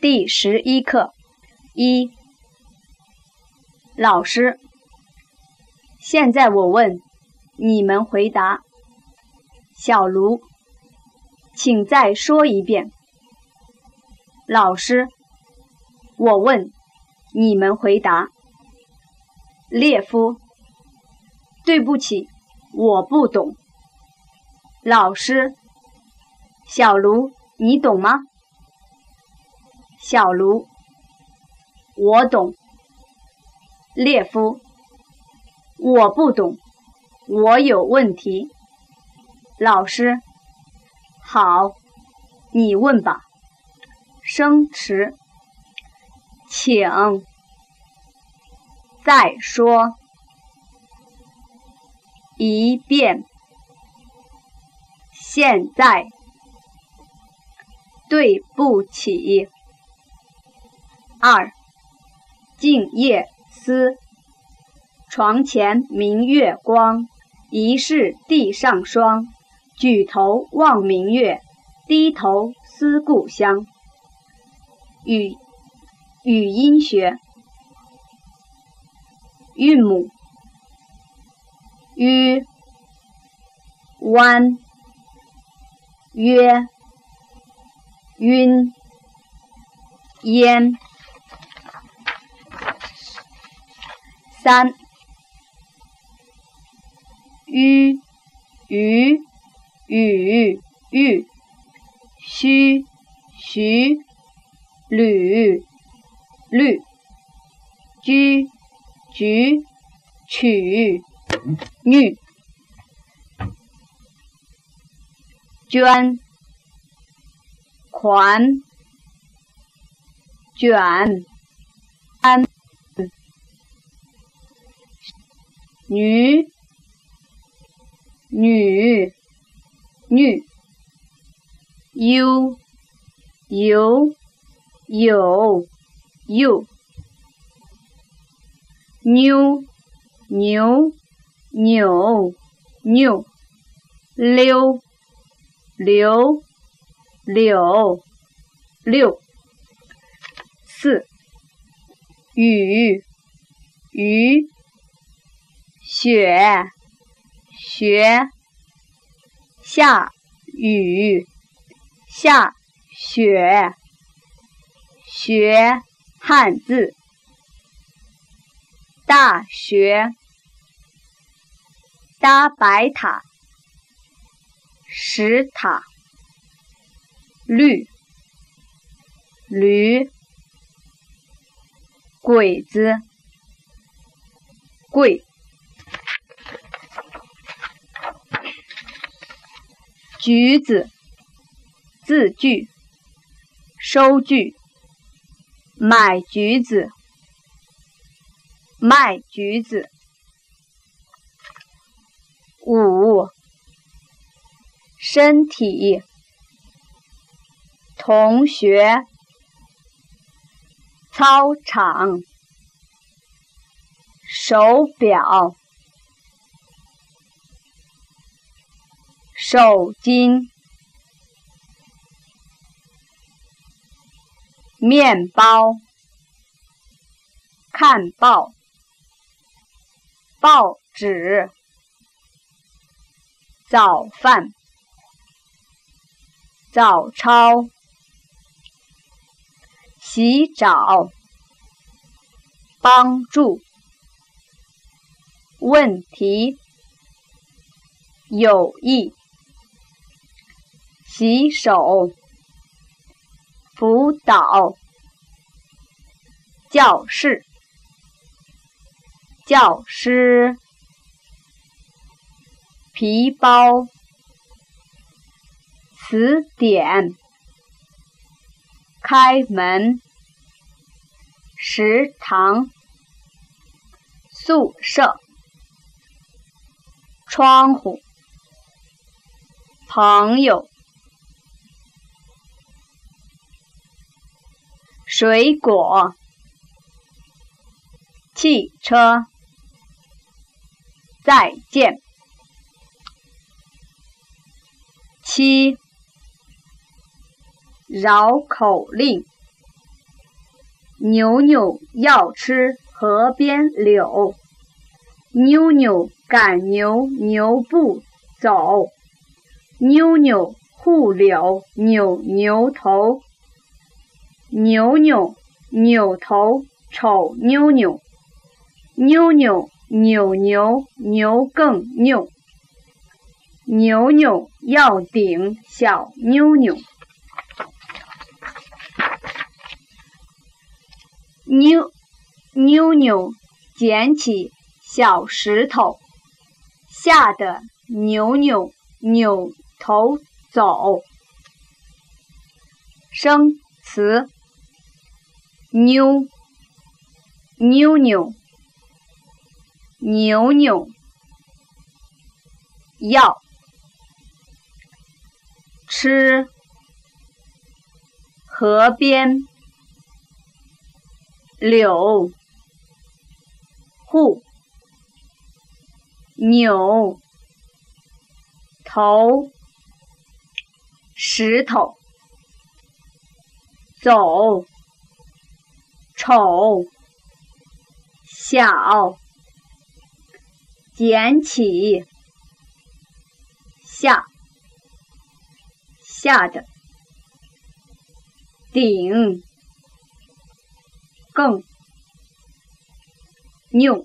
第十一课一，老师，现在我问，你们回答。小卢，请再说一遍。老师，我问，你们回答。列夫，对不起，我不懂。老师，小卢，你懂吗？小卢，我懂。列夫，我不懂，我有问题。老师，好，你问吧。生词，请再说一遍。现在，对不起。二，静夜思，床前明月光，疑是地上霜。举头望明月，低头思故乡。语语音学，韵母，u 弯约晕烟。三，吁，鱼，雨，玉，须，徐，吕，绿，居，菊，曲，女，捐，款，卷，安。女，女，女，u，有，有，有，妞，牛，扭，扭，溜，溜，柳，六，四，雨，雨。雪，雪，下雨，下雪，学汉字，大学，搭白塔，石塔，绿，驴，鬼子，贵。橘子，字句，收据，买橘子，卖橘子。五，身体，同学，操场，手表。手巾，面包，看报，报纸，早饭，早操，洗澡，帮助，问题，友谊。洗手，辅导，教室，教师，皮包，词典，开门，食堂，宿舍，窗户，朋友。水果，汽车，再见。七，绕口令，牛牛要吃河边柳，妞妞赶牛牛不走，妞妞护柳扭牛头，牛牛扭头瞅妞妞，妞妞扭牛牛更扭，牛牛要顶小妞妞。妞妞妞捡起小石头，吓得扭扭扭头走。生词：妞妞妞牛牛要吃河边。柳，户，扭，头，石头，走，丑，小，捡起，下，下的，顶。更，拗。